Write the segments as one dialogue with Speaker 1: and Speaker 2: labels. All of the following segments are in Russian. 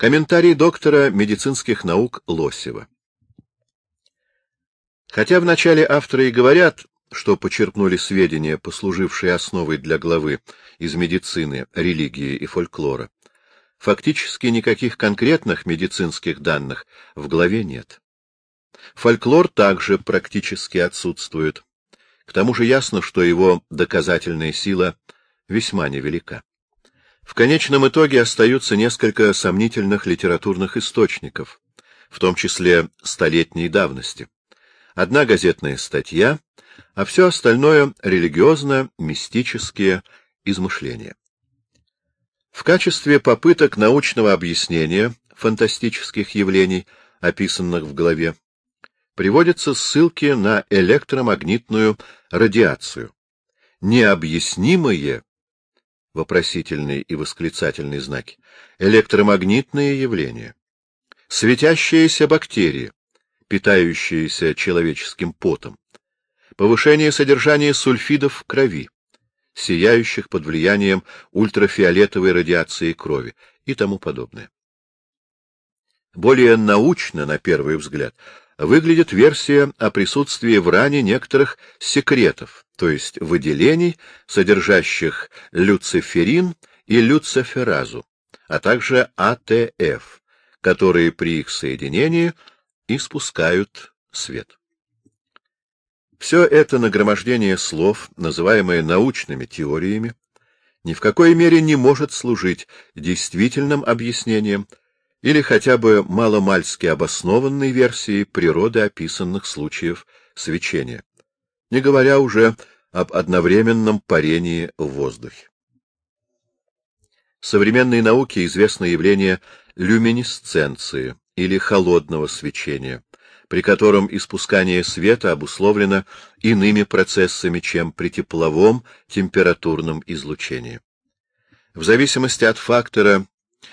Speaker 1: Комментарий доктора медицинских наук Лосева. Хотя вначале авторы и говорят, что почерпнули сведения, послужившие основой для главы из медицины, религии и фольклора, фактически никаких конкретных медицинских данных в главе нет. Фольклор также практически отсутствует. К тому же ясно, что его доказательная сила весьма невелика. В конечном итоге остаются несколько сомнительных литературных источников, в том числе столетней давности. Одна газетная статья, а все остальное — религиозно-мистические измышления. В качестве попыток научного объяснения фантастических явлений, описанных в главе, приводятся ссылки на электромагнитную радиацию. Необъяснимые вопросительные и восклицательные знаки, электромагнитные явления, светящиеся бактерии, питающиеся человеческим потом, повышение содержания сульфидов в крови, сияющих под влиянием ультрафиолетовой радиации крови и тому подобное. Более научно, на первый взгляд, выглядит версия о присутствии в ране некоторых секретов, то есть выделений, содержащих люциферин и люциферазу, а также АТФ, которые при их соединении испускают свет. Все это нагромождение слов, называемое научными теориями, ни в какой мере не может служить действительным объяснением или хотя бы маломальски обоснованной версией природы описанных случаев свечения, не говоря уже об одновременном парении в воздухе. Современной науке известно явление люминесценции или холодного свечения, при котором испускание света обусловлено иными процессами, чем при тепловом температурном излучении. В зависимости от фактора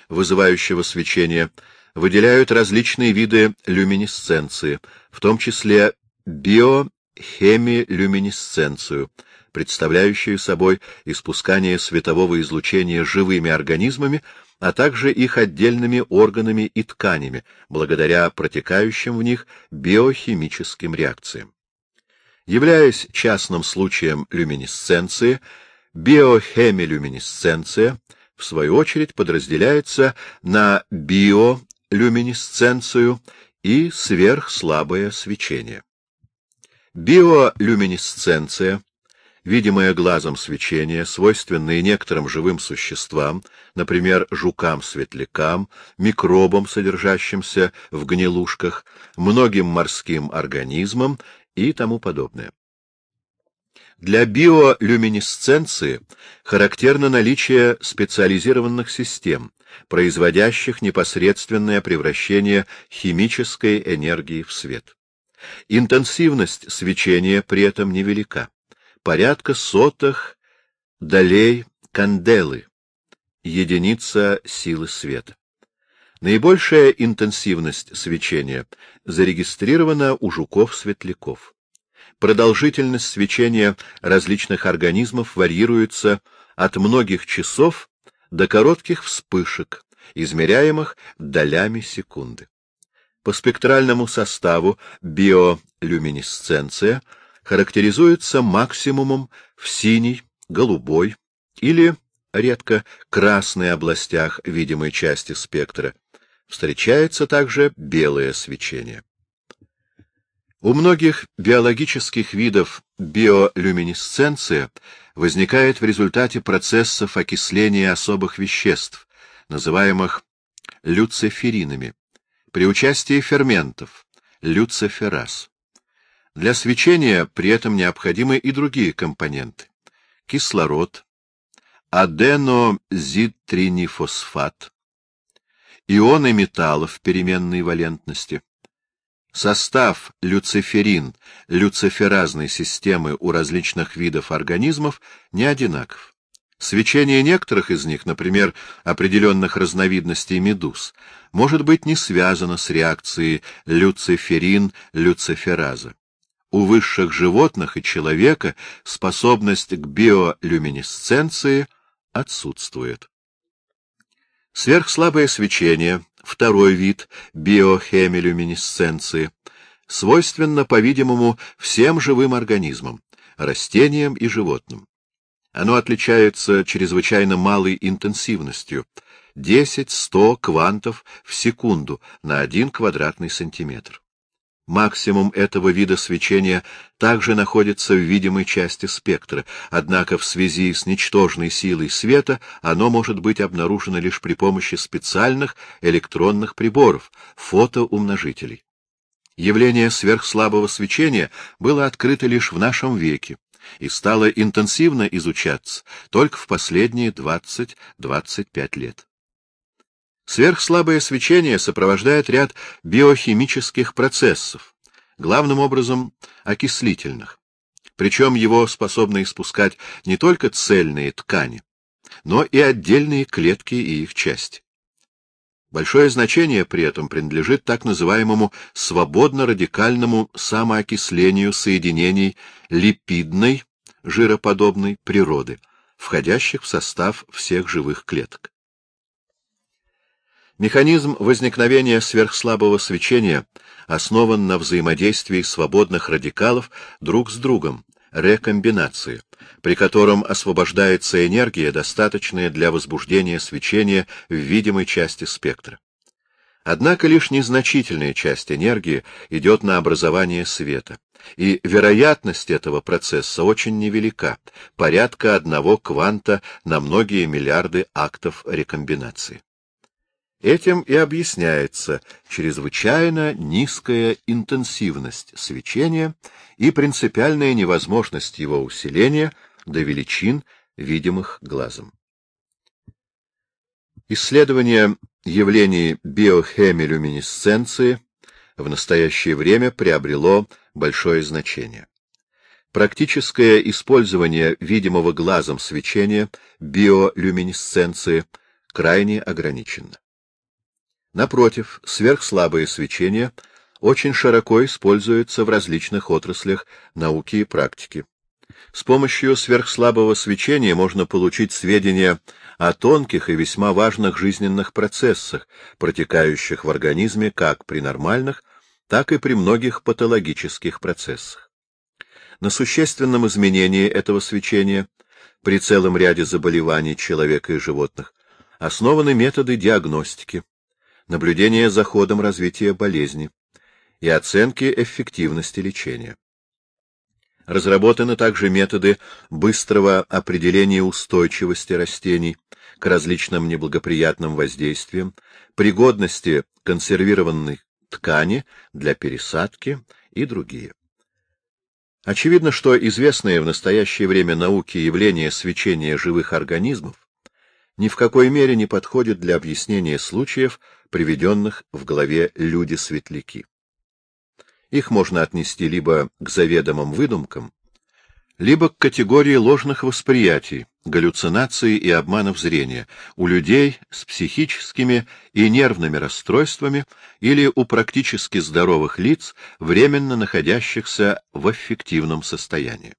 Speaker 1: вызывающего свечение, выделяют различные виды люминесценции, в том числе биохемилюминесценцию, представляющую собой испускание светового излучения живыми организмами, а также их отдельными органами и тканями, благодаря протекающим в них биохимическим реакциям. Являясь частным случаем люминесценции, биохемилюминесценция — в свою очередь, подразделяется на биолюминесценцию и сверхслабое свечение. Биолюминесценция — видимое глазом свечение, свойственное некоторым живым существам, например, жукам-светлякам, микробам, содержащимся в гнилушках, многим морским организмам и тому подобное. Для биолюминесценции характерно наличие специализированных систем, производящих непосредственное превращение химической энергии в свет. Интенсивность свечения при этом невелика, порядка сотых долей канделы, единица силы света. Наибольшая интенсивность свечения зарегистрирована у жуков-светляков. Продолжительность свечения различных организмов варьируется от многих часов до коротких вспышек, измеряемых долями секунды. По спектральному составу биолюминесценция характеризуется максимумом в синей, голубой или, редко, красной областях видимой части спектра. Встречается также белое свечение. У многих биологических видов биолюминесценция возникает в результате процессов окисления особых веществ, называемых люциферинами, при участии ферментов, люцифераз. Для свечения при этом необходимы и другие компоненты — кислород, аденозитринифосфат, ионы металлов переменной валентности, Состав люциферин люциферазной системы у различных видов организмов не одинаков. Свечение некоторых из них, например, определенных разновидностей медуз, может быть не связано с реакцией люциферин-люцифераза. У высших животных и человека способность к биолюминесценции отсутствует. Сверхслабое свечение второй вид биохемилюминесценции, свойственно, по-видимому, всем живым организмам, растениям и животным. Оно отличается чрезвычайно малой интенсивностью — 10-100 квантов в секунду на 1 квадратный сантиметр. Максимум этого вида свечения также находится в видимой части спектра, однако в связи с ничтожной силой света оно может быть обнаружено лишь при помощи специальных электронных приборов — фотоумножителей. Явление сверхслабого свечения было открыто лишь в нашем веке и стало интенсивно изучаться только в последние 20-25 лет. Сверхслабое свечение сопровождает ряд биохимических процессов, главным образом окислительных. Причем его способны испускать не только цельные ткани, но и отдельные клетки и их части. Большое значение при этом принадлежит так называемому свободно-радикальному самоокислению соединений липидной, жироподобной природы, входящих в состав всех живых клеток. Механизм возникновения сверхслабого свечения основан на взаимодействии свободных радикалов друг с другом, рекомбинации, при котором освобождается энергия, достаточная для возбуждения свечения в видимой части спектра. Однако лишь незначительная часть энергии идет на образование света, и вероятность этого процесса очень невелика, порядка одного кванта на многие миллиарды актов рекомбинации. Этим и объясняется чрезвычайно низкая интенсивность свечения и принципиальная невозможность его усиления до величин, видимых глазом. Исследование явлений биохемилюминесценции в настоящее время приобрело большое значение. Практическое использование видимого глазом свечения биолюминесценции крайне ограничено. Напротив, сверхслабое свечение очень широко используется в различных отраслях науки и практики. С помощью сверхслабого свечения можно получить сведения о тонких и весьма важных жизненных процессах, протекающих в организме как при нормальных, так и при многих патологических процессах. На существенном изменении этого свечения при целом ряде заболеваний человека и животных основаны методы диагностики, наблюдения за ходом развития болезни и оценки эффективности лечения. Разработаны также методы быстрого определения устойчивости растений к различным неблагоприятным воздействиям, пригодности консервированной ткани для пересадки и другие. Очевидно, что известные в настоящее время науке явления свечения живых организмов ни в какой мере не подходит для объяснения случаев, приведенных в главе «Люди-светляки». Их можно отнести либо к заведомым выдумкам, либо к категории ложных восприятий, галлюцинаций и обманов зрения у людей с психическими и нервными расстройствами или у практически здоровых лиц, временно находящихся в аффективном состоянии.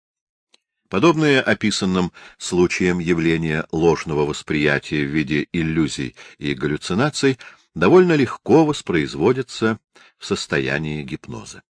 Speaker 1: Подобные описанным случаям явления ложного восприятия в виде иллюзий и галлюцинаций довольно легко воспроизводятся в состоянии гипноза.